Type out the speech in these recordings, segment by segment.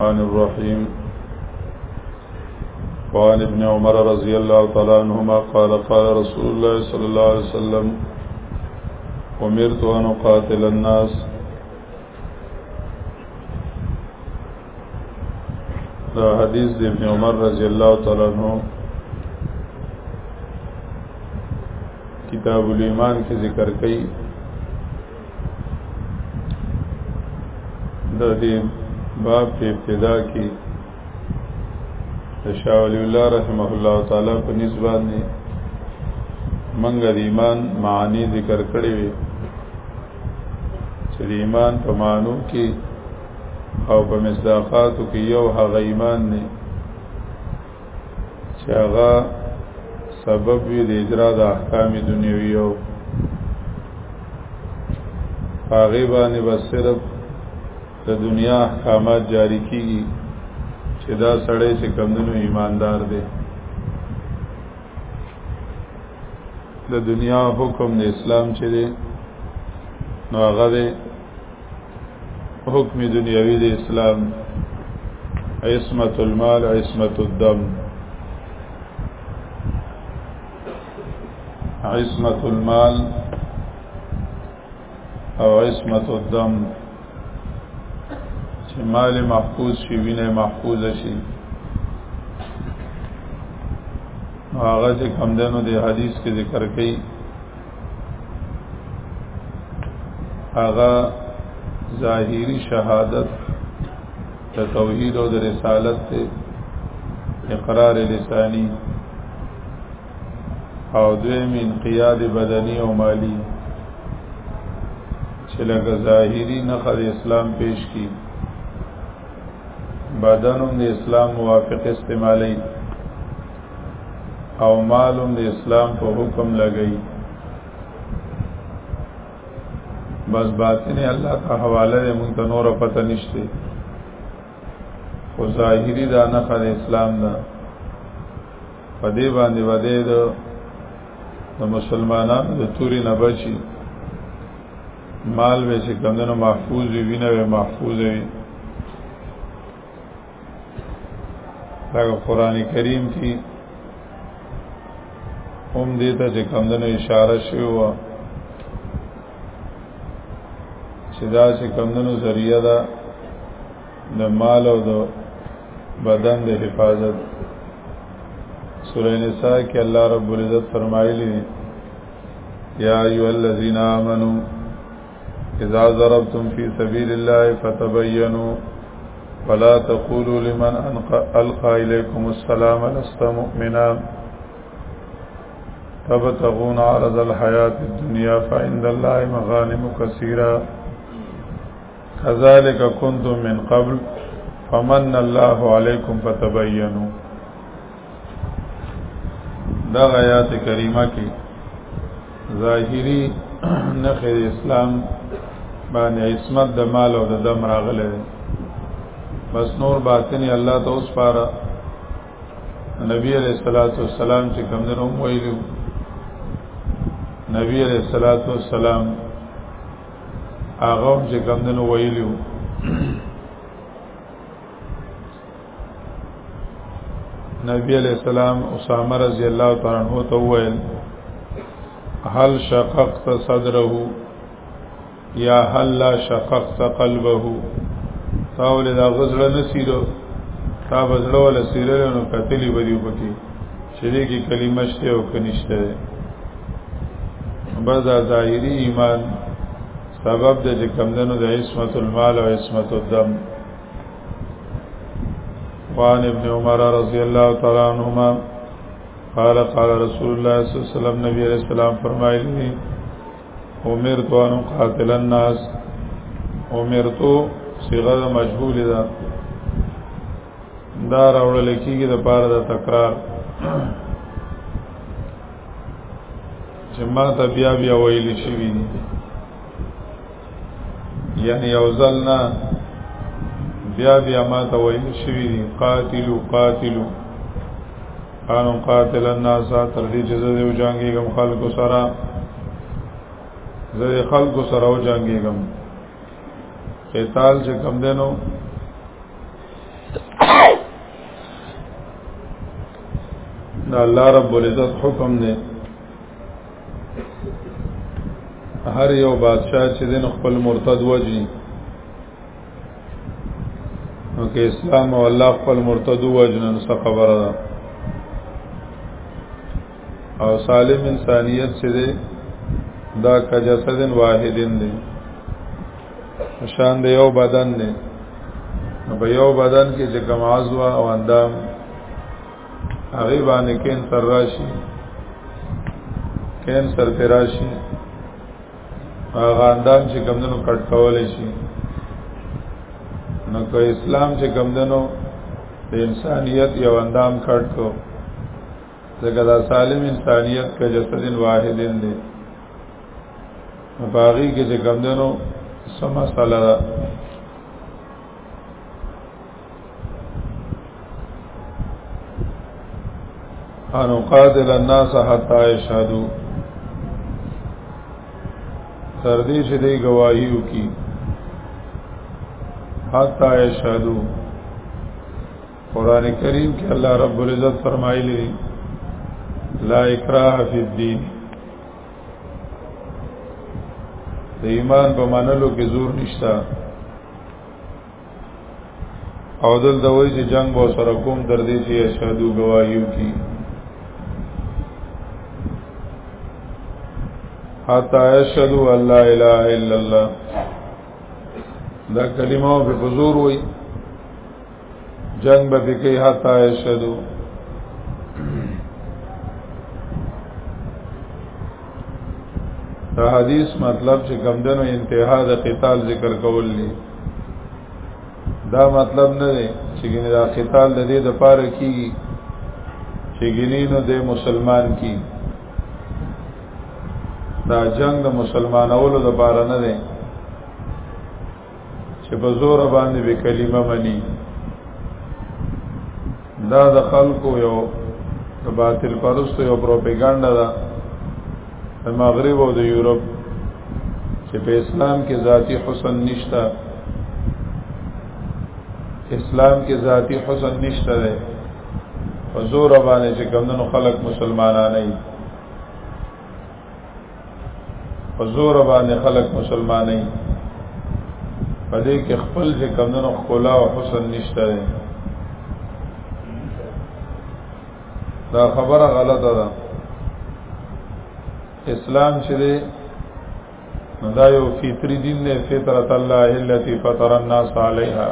الرحمن الرحيم وعن ابن عمر رضي الله تعالى عنهما قال قال رسول الله صلى الله عليه وسلم أمرت أن أقاتل الناس دا حدیث د ابن عمر رضی الله تعالی عنہ کتاب الایمان کې ذکر کړي د دې باب په ابتدا کې شاه ولی الله رحمه الله تعالی په نسبت نه منګه د ایمان معنی ذکر کړې وي چې د ایمان په معنی کې او په مصداقاتو کې یو هغه ایمان نه چې هغه سبب وي د اجرا د احکام دنیوي او هغه باندې بس صرف د دنیا احکامات جاری کیږي چې دا سړی چې کمندونو ایماندار دی د دنیا حکم د اسلام چې دی نو هغه حکم دنیاوی د اسلام عصمت المال عصمت الدم عصمت المال او عصمت الدم چې مال محفوظ شي وینه محفوظ شي هغه چې کم دنو د حدیث کې ذکر کړي هغه ظاهری شهادت د توحید او د رسالت ته اقرار لسانی او دویم انقیاد بدنی او مالی چې لکه ظاهری نخه د اسلام پیش کی بدنم د اسلام موافق استعمالی او معلوم د اسلام په حکم لګئی بس باطنی الله ته حواله ده مونږ ته نور پته نشته خو ظاهری دا نه خل اسلام ده په دې باندې باندې د مسلمانانو د توري نه بچي مال به چې کمونو محفوظ وي وینه به محفوظ وي دا قران کریم کې هم دې ته چې کمندونو اشاره شوی و چې دا چې کمندونو ذریعہ ده د مال او د بدن د حفاظت سورہ نساء کې الله رب العزت فرمایلی یا ایو الذین آمنو اذا ضربتم فی سبیل الله فتبینوا فلا تقولوا لمن ألقى إليكم السلام لست مؤمنا تبتغون عرض الحياة الدنيا فعند الله مغانم كثيرا كذلك كنتم من قبل فمن الله عليكم فتبينوا دا آیات کریمه کې ظاهری نخې اسلام باندې عصمت د مال او د دم راغله بس نور باطنی الله ته اوس پاره نبی علیہ الصلوۃ والسلام چې کوم نه هم ویلو نبی علیہ الصلوۃ والسلام هغه چې کوم نه ویلو نبی علیہ السلام اسامه رضی الله تعالی عنہ ته وویل هل شققت صدره یا هل لا شققت قلبه تاول دا غزړه نسیرو تا بزړه ول سیرل نو کتلی بدی پکې چې دې کې کلمه شته او کنيشته ده بس دا ظاهري ایمان سبب د کمندونو د عصمت المال او عصمت الدم وعن ابن عمر رضی اللہ تعالی عنہما قال قال رسول الله صلی الله علیه وسلم نبی علیہ السلام فرمایلی امرت ان قاتل الناس امرت صيغه مجهول ده دا راوړل کیږي د پاره د تکرار چې ما ته بیا بیا ویل شي ویني یعنی یو ځل نه بیا بیا ما ته ویل شوي دي قاتلو قاتلو قانون قاتل الناس تر دې چې زه یو جنگیږم خلکو سره زه خلکو سره او جنگیږم قتال چې کم دینو دا الله رب العزت حکم دی هر یو بادشاہ چې دین خپل مرتد وجني نو که اسلام او الله خپل مرتد وجنن څه خبره ده او سالم انسانیت چې ده دا کجسدن واحدن دی شان دی یو بدن دی په یو بدن کې چې کوم عضو او اندام هغه باندې کینسر راشي کینسر پر راشي هغه اندام چې کمندونو کټ کول شي نو که اسلام چې کمندونو د انسانیت یو اندام کټ کو ځکه دا سالم انسانیت کا جسد واحدین دی باغی کې چې کمندونو سم مسله ان قاتل الناس حتا يشهدوا تر دې چې دې گواہی وکي حتا يشهدوا قران کریم کې الله رب العزت فرمایلی لا اکراه فی الدین د ایمان په منلو کې زور نشتا او دل دوی چې جنگ به سره کوم تر دې چې اشهدو گواهیو کی حتا اشهدو الله اله الا الله دا کلمه په حضور وای جنگ به کې حتا اشهدو دا حدیث مطلب چې کمدنو انتها د قتال ذکر کول دي دا مطلب نه دی چې ګنې دا قتال د دې د پاره کیږي چې ګنې نو د مسلمان کی دا جنگ د مسلمانولو د پاره نه دی چې په زور باندې به کلمه مني دا د خلکو یو د باطل پرستو یو پروپاګاندا ده د مغرب او د یورپ چې په اسلام کې ذاتی حسن نشته اسلام کې ذاتی حسن نشته ده په زور باندې چې کمندونو خلک مسلمانان نه حضور باندې خلق مسلمانې په دې کې خپل چې کمونو خلا او حسن نشته دی دا خبره غلطه ده اسلام چې دی دا یو فطری دین دی فطرت الله التي فطر الناس عليها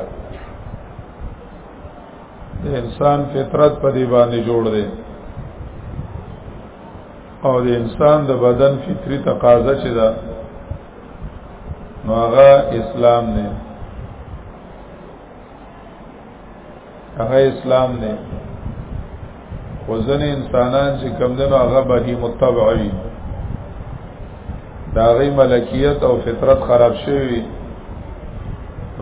د انسان فطرت په دې باندې جوړ دی او د انسان د بدن فطری تقاضا چې ده نو هغه اسلام دی هغه اسلام دی وزن انسانان چې کم دنو هغه بهي متبعي دا غي ملکیت او فطرت خراب شوی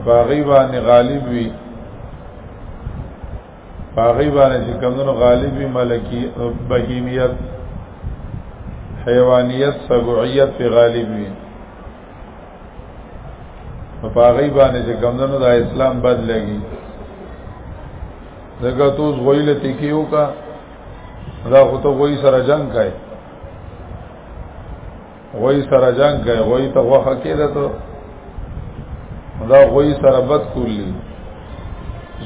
باغی باندې غالب وی باغی باندې چې کمونو غالبی ملکی بهیمیت حیوانیت سبعیت په غالب وي په باغی باندې چې کمونو د اسلام بد لګي دغه توس غویل تکیو کا دا خو ته غوی سره جنگ کای غوی سره جنگ کوي غوی ته وخه کېده ته دا غوی سره بد کولی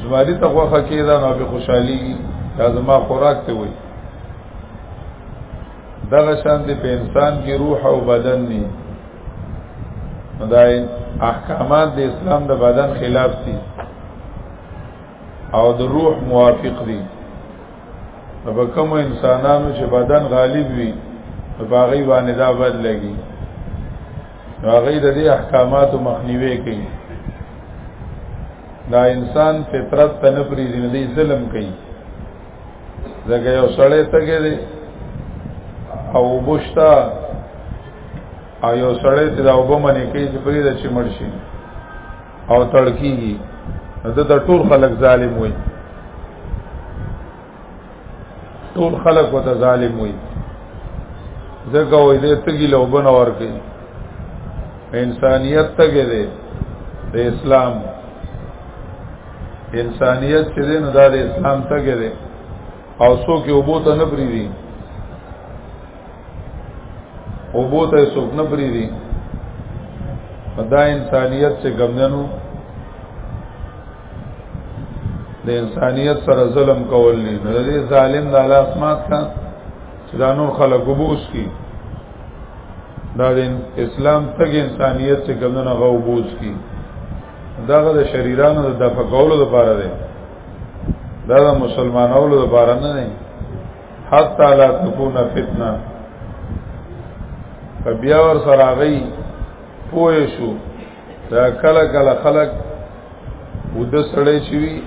زماری ته وخه کېده نو به خوشحالي دا زما خوراک ته وي دغه شان دی په انسان کې روح او بدن ني دا احکامات د اسلام د بدن خلاف دي او د روح موافق دي په کوم انسانانو چې بدن غالب وي په باغی باندې دا بد لګي هغه د دې احکاماتو مخنیوي کوي دا انسان فطرت ته نه پریږدي نه دی ظلم کوي ځکه یو سړی تګی دی او بوشتا او یو سړی ته دا وبمنې کوي چې پریږده چې مړ شي او تړکیږي د د ټول خلک ظالم وي ټول خلک وته ظالم وي ځکه وې دې تګي لوبن اور کوي انسانيت تګي دې د اسلام انسانيت چې دې نه د اسلام تګي دې او څوک یو بوته نه پریدي او بو ته څوک نه پری دي دا انسانیت چې ګمنو د انسانیت سره ظلم کول نه نو دې ظالم د الله اسمات کا چې دا نور خلک وبوس کی دا د اسلام تګ انسانیت چې ګمنو غو بوس کی داغه د شریرانو د دفع کولو لپاره دی دا د مسلمانانو لپاره نه نه حتا لا تكون فتنه بیا ور سره غي پوه شو دا کله کله خلق ود سړی شي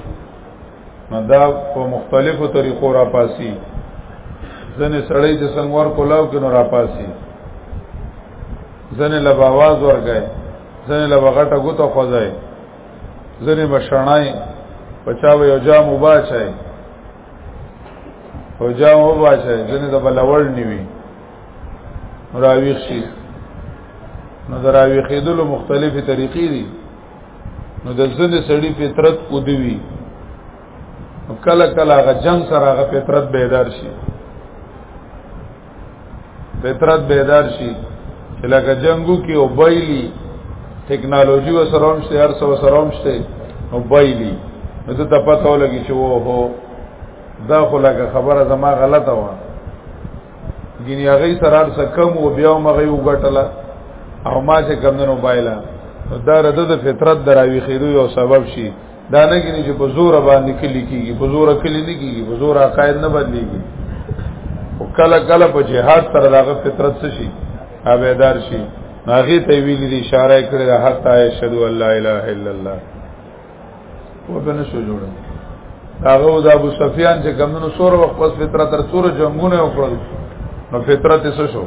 نو دا په مختلفو طریقو را پاسي ځنې سړی د سنگور کولاو کې نو را پاسي ځنې لب आवाज ورګای ځنې لب غټه ګوتو خوځای ځنې بشړای پچاو یو جام وبا چای او جام وباشه ځنه د بلوړ نیوي راویخ شي نو دراوی خېدلو مختلفې طریقې دي نو د ځنه سړی فطرت ودوي کله کله غ جنگ سره غ فطرت بیدار شي فطرت بیدار شي چې لکه جنگو کې او بایلی ټیکنالوژي و سره هم شته هر څه و سره هم شته نو بایلی نو ته ته پته ولګي چې وو هو دا خو لکه خبره زما غلطه و ګینه هغه سره هر څه کم او بیا مغه یو غټله او ما چې کم نه نو بایلا دا رده د فطرت دراوي خیرو یو سبب شي دا نه کینی چې په زور باندې کلی کیږي په زور کلی نه کیږي په زور عقاید نه بدلیږي او کله کله په جهاد سره دغه فطرت څه شي ابیدار شي هغه ته ویلي دي اشاره کړې ده حتا اشهد ان لا اله الا الله و بنه شو جوړ هغه د ابو سفیان چې کمنو سور وخت پس فطرت تر سور جنگونه وکړل نو فطرت یې شو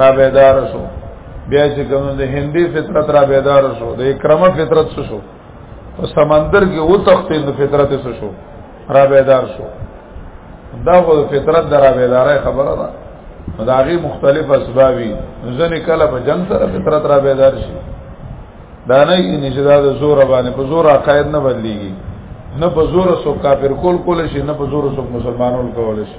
را بیدار شو بیا چې کمنو د هندي فطرت را بیدار شو د اکرامه فطرت شو په سمندر کې و تختې نو فطرت څه شو را بیدار شو دا خو فطرت در را بیدارای خبره ده دا غي مختلف اسبابي ځنې کله په جنگ سره فطرت را بیدار شي دا نه یې چې دا د زور باندې په زور عقاید نه بدليږي نه په زور سو کافر کول کول شي نه په زور سو مسلمانان کول شي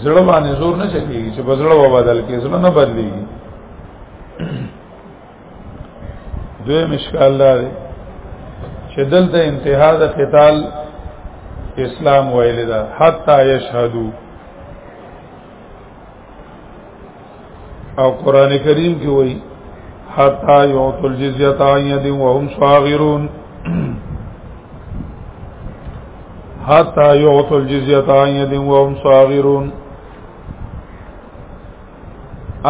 زړه باندې زور نه چلیږي چې بزړه و بدل کې زړه نه بدليږي دوی مشکال لري چې دلته انتها د قتال اسلام ویل دا حتا یشهدو او قران کریم کې وایي حتا یعطل جزیه عن ید وهم صاغرون حتا یعطل جزیه عن ید وهم صاغرون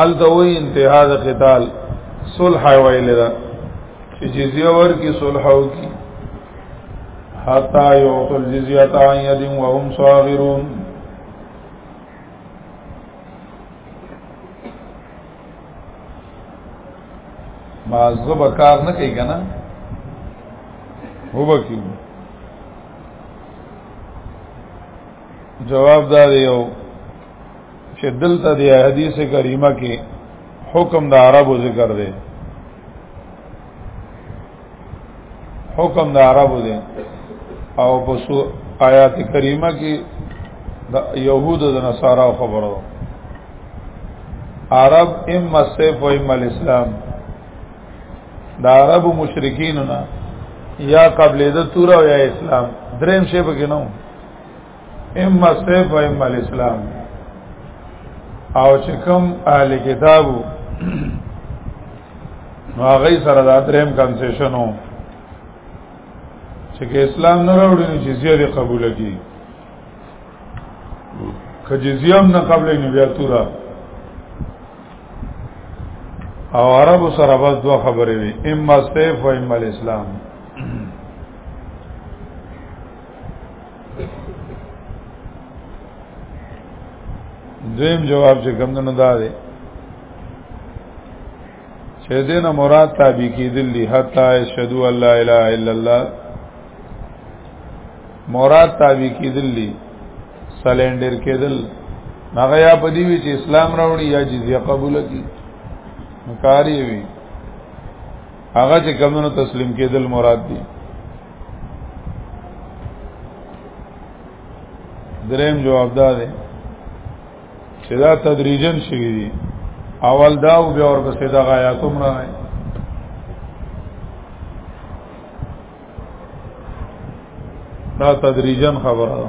التوی انتها د قتال صلح ویل دا چې جزیه ورکی صلح وکي حتا یعطوا الجزیه عن يد وهم صاغرون ما زب کار نه کوي کنه وبکی جواب دا دی یو چې دلته د حدیث کریمه کې حکم د عربو ذکر دی حکم د عربو دی او په آیات کریمه کې د يهود د نصارا خبرو عرب اما سیف و اما الاسلام د عرب مشرکین نه یا قبل د تور او یا اسلام دریم شی به کې نو اما سیف و اما الاسلام او چې کوم اهل کتابو نو هغه سره دا دریم کنسیشن وو چې که اسلام نه راوړي نو جزیه دې قبول کړي که جزیه هم نه قبلې نو بیا تورا او عرب سره بس دوه خبرې وي اما سیف و اما الاسلام دویم جواب چې کوم نه دا دی چې دینه مراد تابع کیدل دي حتا شهدو الله الا الا الله مراد تابع کیدل دي سلندر کیدل هغه یا په دې وی چې اسلام راوړي یا جزیه قبول کړي مکاری وي هغه چې کمونو تسلیم کېدل مراد دي دریم جواب دا دی چې دا تدریجن شوی دی اول دا او بیا ورپسې دا غایاتوم راغی دا تدریجن خبره ده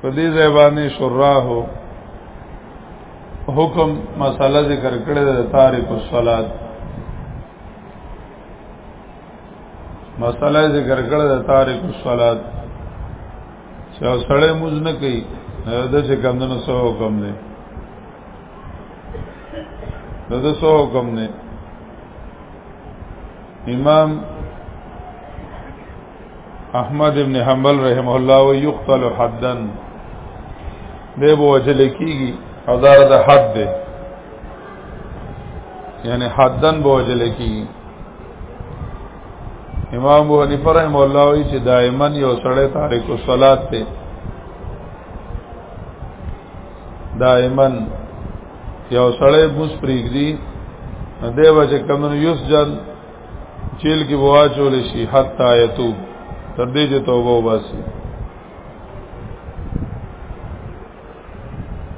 په دې ځای باندې شراه حکم مسله ذکر کړې ده تاریخ الصلات مسله ذکر کړې ده تاریخ الصلات چې سړی موز نه کوي د چې کم دنو سو حکم دی د د سو حکم دی امام احمد ابن حنبل رحم الله و یقتل حدا دی به وجل کیږي او دا د حد دی یعنی حدن به وجل کیږي امام ابو حنیفه رحم الله وی چې دائما یو سړی تاریخ الصلات ته دائما یو سړی بوس پریږدي دی وجه کمن یسجن جیل کې واچول شي حتا یتوب تر دې چې توبه وباسي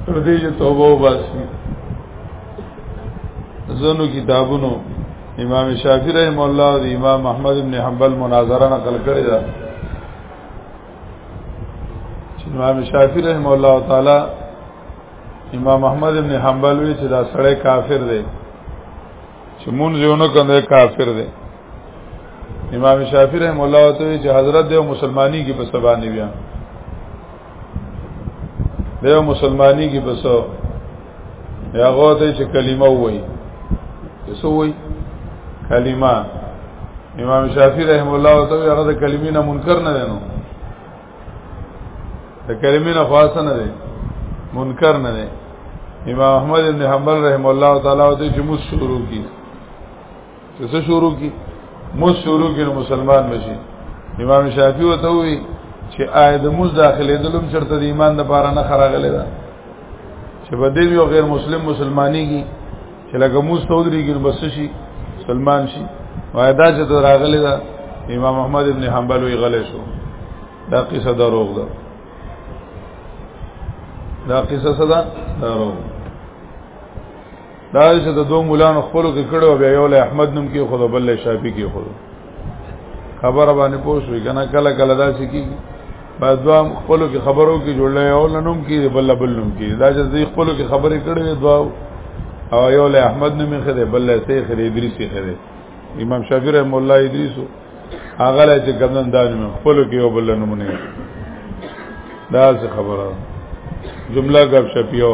تر دې چې توبه وباسي زنو کتابونو امام شافعی رحم الله او امام احمد ابن حنبل مناظره نقل کړی دا چې امام شافعی رحم الله تعالی امام احمد ابن حنبل وی چې دا سړی کافر دی چې مونږ یو نه کنده کافر دی امام شافعی رحم الله ته چې حضرت دی مسلمانی کې په سبا نه بیا دی مسلمانی کې په سو یا غوته چې کلمه وایي چې سو وایي کلمه امام شافعی رحم الله ته هغه د کلمې نه منکر نه دی نو د کلمې نه خاص نه دی منکر نه دی امام احمد بن حنبل رحم الله تعالی او ته چې مو شروع کی چې څه شروع کی مو شروع کی نو مسلمان بشي امام شافعي وته وی چې آی د موز داخله دلم چرته د ایمان د پاره نه خراغله ده چې بده یو غیر مسلم مسلمانېږي چې لکه موږ تودريږي بس شي سلمان شي وایدا چې ته راغلی دا امام احمد ابن حنبل وی غلې شو دا قصه دروغ ده دا قصه صدا دروغ دا چې د دوه مولانو خپلو کې کړو بیا یو له احمد نوم کې خود بل شافعي کې خود خبره باندې پوښوي کنه کله کله دا سکی بس دوام خپلو کې خبرو کې جوړلې او لنوم کې بل بل نوم کې دا چې دوی خپلو کې خبرې کړې دوا او یو له احمد نوم یې خره بل له سیخ ادریس یې خره امام شافعی رحم الله ادریسو هغه له چې ګمن دانو خپلو کې یو بل نوم نه دا څه خبره جمله غب شپیو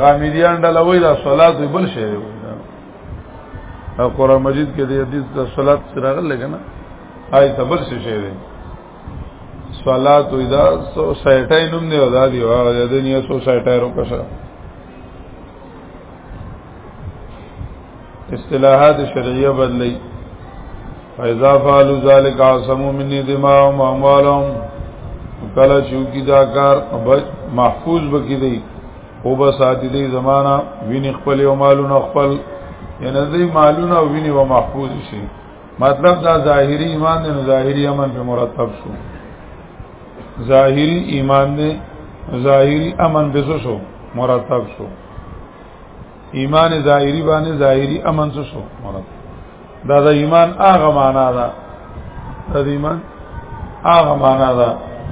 غامدیان ډلوي دا صلات بل شی دی او قران مجید کې د حدیث د صلات سره راغلی کنه آی تبل شی شی دی صلات اذا سوسایټای نوم دی او دا دی او د دنیا سوسایټای روکشه اصطلاحات شرعیه بدلی فاذا فعلوا ذلك عصموا مني دماءهم واموالهم کله چې کی دا کار محفوظ بکی دی او به ساتي دی زمانہ ویني خپل او مالونه خپل یعنی دی مالونه او ویني و محفوظ شي مطلب دا ظاهری ایمان دی ظاهری امن په مرتب شو ظاهری ایمان دی ظاهری امن به شو مرتب شو ایمان ظاهری باندې ظاهری امن څه شو مراد دا د ایمان هغه معنا ده د ایمان هغه معنا ده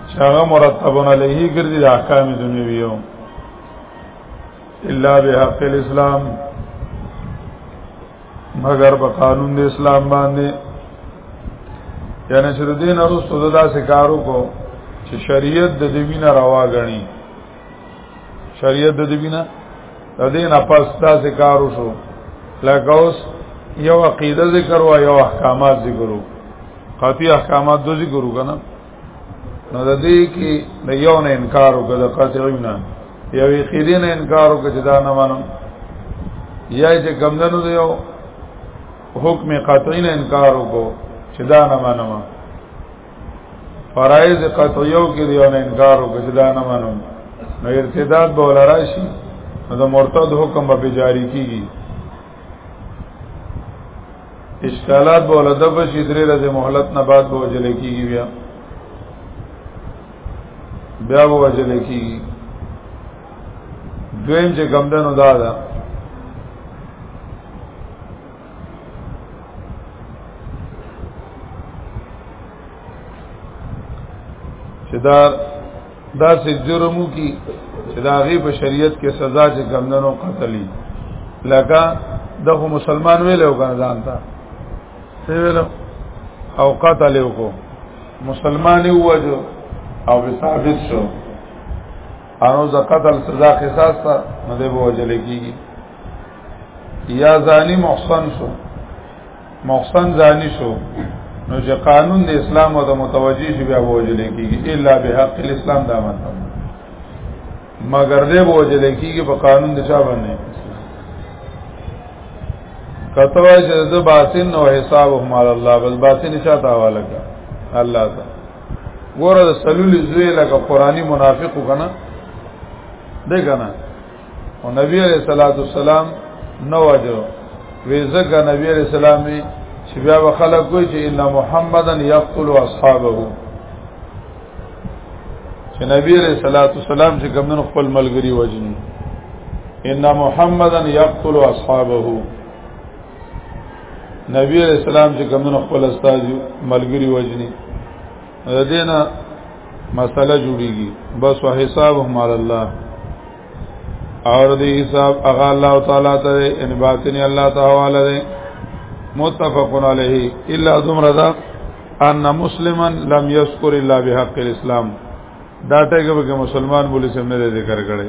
چې هغه مرتبونه لهي ګرځي د احکام دنیوي یو الا بحق الاسلام مگر په قانون د اسلام باندې یعنی چې د دین ارستو داسې کارو کو چې شریعت د دې مینه روا غني شریعت د دې بنا د دې نه پس تاسو کار وشو لکه اوس یو عقیده ذکر او یو احکامات ذکر وو قاطی احکامات دو ذکر وو کنه نو د دې کې د یو نه انکار وکړ د قاطعین نه یو عقیده نه انکار وکړ چې دا نه منم یا چې کمندنو دی یو حکم قاطعین انکار وکړ چې دا نه منم فرایض قطعیو کې دی او نه انکار وکړي چې دا نه منو نو ارتداد به ولرا شي نو د مرتد حکم به جاری کیږي اشکالات به ولدا به شي درې ورځې مهلت نه بعد به وجل کیږي بیا بیا به وجل کیږي دویم چې کم دنو دا ده چې دا داسې جرمو کې چې دا غي په شریعت کې سزا چې کمندنو قتلې لکه دغه مسلمان ویلو کنه ځان ته ویلو او قتل وکړو مسلمان ووجو او ثابت شو انو زکات السزا قصاص ته نه دی وجل کیږي یا زانی محسن شو محسن زانی شو نو چې قانون د اسلام او د متوجی شي بیا وجل کیږي الا بحق الاسلام دا مطلب مگر دې وجل کیږي په قانون د چا باندې کته وای چې د باطن او حساب هم علی الله بس باطن شاته حواله کا الله تا ګوره د سلول زوی لکه قرآنی منافق کنا دې کنا او نبی علیہ الصلوۃ والسلام نو وجو وی زکه نبی علیہ السلام وی چې بیا به خلک کوی چې ان محمدن یقتل اصحابه چې نبی علیہ الصلوۃ والسلام چې کومن خپل ملګری وجنی ان محمدن یقتل اصحابه نبی علیہ السلام چې کومن خپل استاد ملګری وجنی دینا مسله جوړیږي بس وحسابهم علی الله اور دی حساب اغا الله تعالی ته ان باطنی الله تعالی دی متفق علیه الا ذمردا ان مسلما لم یذکر الا بحق الاسلام دا ټکی به مسلمان بولی سم نه ذکر کړي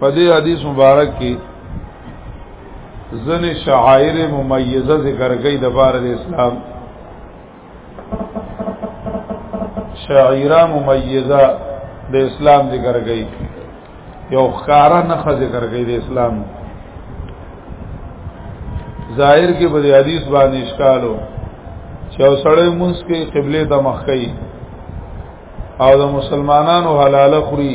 په دې حدیث مبارک کې ځنې شعائر ممیزه ذکر کړي د بار اسلام شعیره ممیزه د اسلام ذکر کړي یو خارا نه ذکر کړي د اسلام ظاهر کې په حدیث باندې اشکالو چې او سړی مونږ کې قبله ته مخ کوي او د مسلمانانو حلاله خوري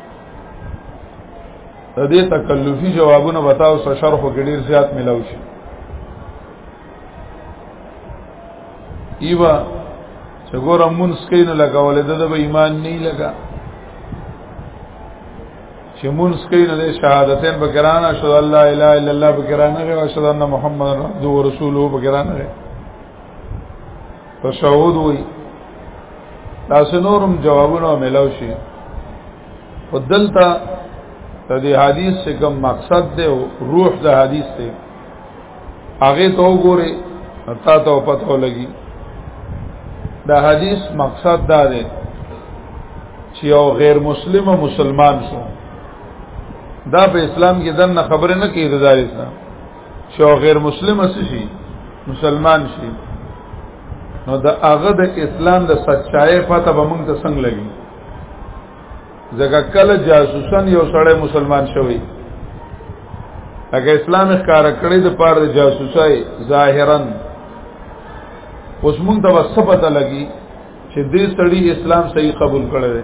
د دې تکلفي جوابونه بتاو سره شرح کې ډیر زیات ملاو شي ایوا چې ګورم مونږ کین لګولې د به ایمان نه لګا چې مونږ کین د شهادتین په ګرانه شو الله الا الا الله په ګرانه او شهادت محمد رسول الله په ګرانه تشهود وي تاسو نورم جوابونه ملو شي او دلته د دې حدیث څخه کوم مقصد دی او روح د حدیث دی هغه ته وګوره تا ته پته ولګي دا حدیث مقصد دا دی چې یو غیر مسلم مسلمان شو دا په اسلام کې دنه خبره نه کیږي د اسلام چې غیر مسلم شي مسلمان شي نو د هغه د اسلام د سچای پته به موږ ته څنګه لګي ځکه کله جاسوسن یو سړی مسلمان شوی هغه اسلام ښکار کړی د پاره د جاسوسای ظاهرا اوس موږ ته وسپته لګي چې دې سړی اسلام صحیح قبول کړی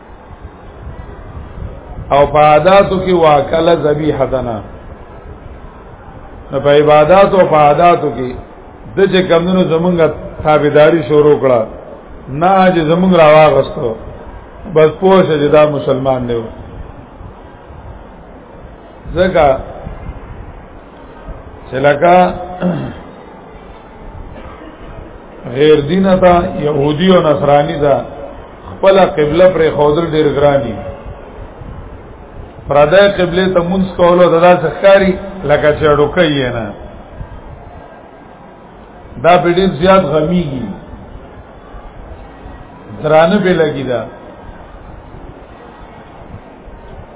او په عاداتو کې واکله ذبیحه دنا په عبادت او په عاداتو کې د چې کمونو زمونږ تابعداري شروع کړه نه چې زمونږ راواغستو بس پوه چې دا مسلمان دی ځکه چې لکه غیر دین تا يهودي او نصراني دا خپل قبله پر خودل ډیر ګرانی پردای قبله ته مونږ کولو ددا ځخاري لکه چې ډوکې نه دا په ډیر زیات غمیږي درانه به لګی دا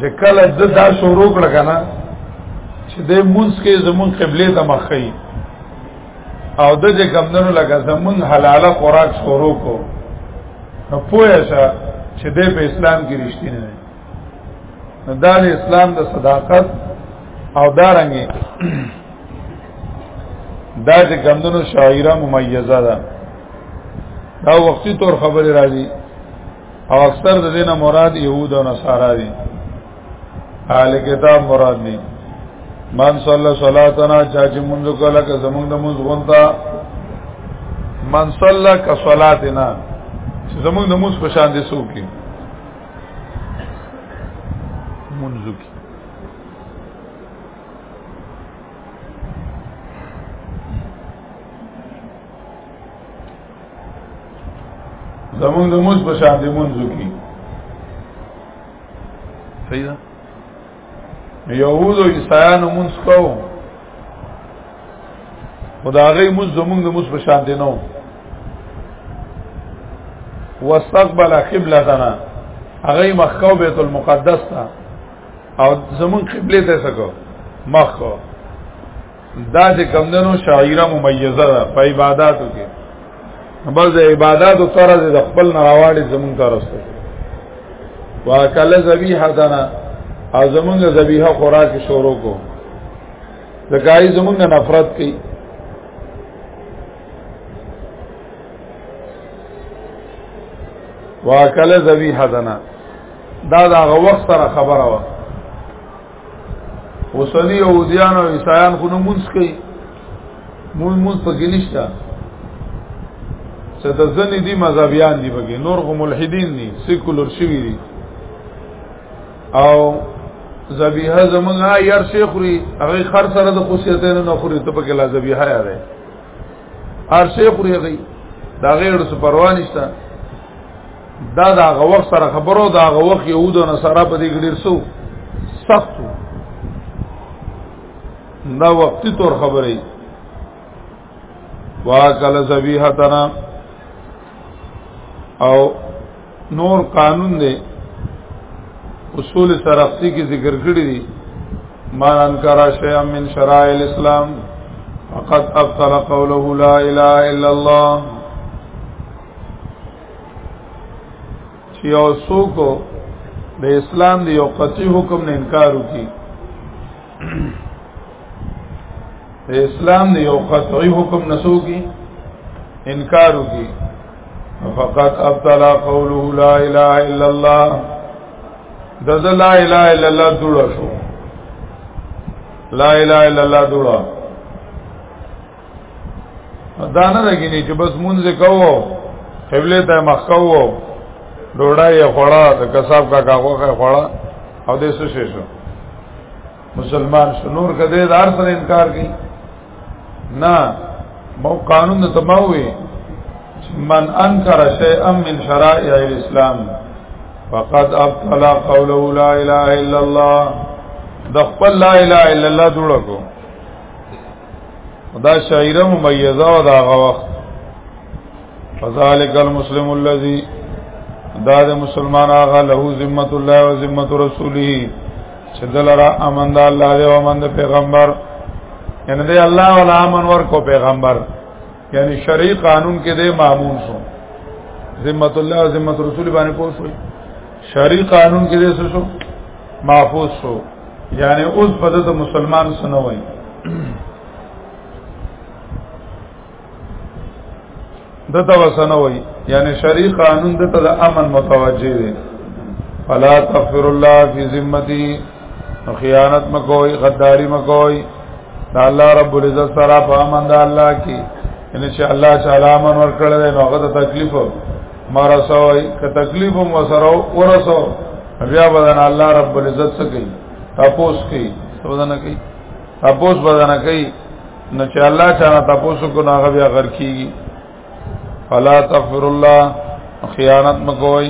چې کله د دا شروع کړ کنه چې د مونږ کې زمون قبله ته مخې او د دې کمندونو لکه زمون حلاله خوراک شروع کو نو پوهه شه چې د په اسلام کې رښتینی نه نو دا د اسلام د صداقت او دارنګي دا چې کمندونو شاعره ممیزه ده دا وختي تور خبره راځي او اکثر د دینه مراد يهود او نصارا دي اهل کتاب مراد دي من صلی صلاتنا چا چې مونږ کوله که زمونږ د مونږ غونتا من صلی ک صلاتنا چې زمونږ د مونږ په شان دي سو کې مونږ کې زمونږ د موږ په شان دې مونږ کی صحیح ده يهود او عیسایانو مونږ کوو خدای موږ زمونږ د موږ په شان دي نو واستقبل قبلتنا هغه مخکو بیت المقدس ته او زمون قبله ته سکو مخکو دا چې کمدنو شاعره ممیزه ده په عبادتو کې بس د عبادتو طرز د خپل نراواړي زمون طرز ته واکل ذبیحه دنا او زمونږ ذبیحه خوراک شروع کو زکای زمونږ نفرت کوي واکل ذبیحه دنا دا دا وخت سره خبره وه اوسنی يهوديان او عیسایان خو نه مونږ کوي مونږ مونږ پکې نشته چې د ځنې دي مذهبيان دي پکې نور خو ملحدین دي سیکولر شوی دي او ذبیحه زمونږه ير شیخ خوري هغه خر سره د خوشیته نه خوري ته پکې لا ذبیحه یاره هر شي خوري غي دا غیر څه پروا نشته دا دا غوښ سره خبرو دا غوښ يهودو نه سره په دې ګډیر سو سخت دا وقتی طور خبرې واکل زبیحتنا او نور قانون دی اصول سرخسی کی ذکر کړی دی من انکر شیئا من شرائع الاسلام فقد ابطل قوله لا اله الا الله چې اوسو کو د اسلام دی یو قطعی حکم نه انکار وکړي اسلام دی یو قطعی حکم نسو کی انکار کی فقط ابتلا قوله لا اله الا الله د لا اله الا الله جوړ شو لا اله الا الله جوړ دا نه لګینی چې بس مونږ کوو قبله ته مخ کوو ډوډۍ یې خوړه د کساب کا کاغه خوړه او د څه شي شو مسلمان شنور کده دار سره انکار کوي نه مو قانون ته ماوي من انکر شیئا من شرائع الاسلام فقد ابطل قوله لا اله الا الله د خپل لا اله الا الله جوړ کو دا شاعره ممیزه و دا غوخت فذالک المسلم الذي دا د مسلمان هغه له ذمت الله او ذمت رسوله چې دلرا امن د الله او امن د پیغمبر ان دې الله ولا امن ور کو پیغمبر یعنی شرعي قانون کې د معمول شو ذمت الله او ذمت رسول باندې پوه شو شرعي قانون کې د شو محفوظ شو یعنی اوس په د مسلمان سره وای دته وسنه وای یعنی شرعي قانون دته د امن متوجه دی فلا تغفر الله فی ذمتی خیانت مکوئی غداری مکوئی دا الله رب العزت سره په امن دا الله کې ان شاء الله تعالی من ور کړل نو هغه ته تکلیف مارا سوای که تکلیف مو سره ورسو بیا بدن الله رب العزت څخه کوي تاسو کوي بدن کوي تاسو بدن کوي نو چې الله تعالی تاسو کو نه هغه بیا غر کیږي فلا تغفر الله خیانت مکوئ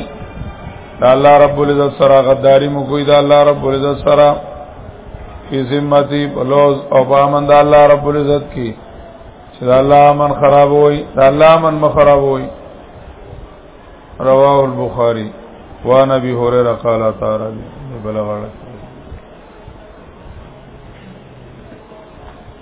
دا الله رب العزت سره غداری مکوئ دا الله رب العزت سره فی ذمتی بلوز او پامن دا الله رب العزت کی چې دا الله من خراب وای دا الله من مخراب وای رواه البخاری وان ابي هريره قال تعالى بلغ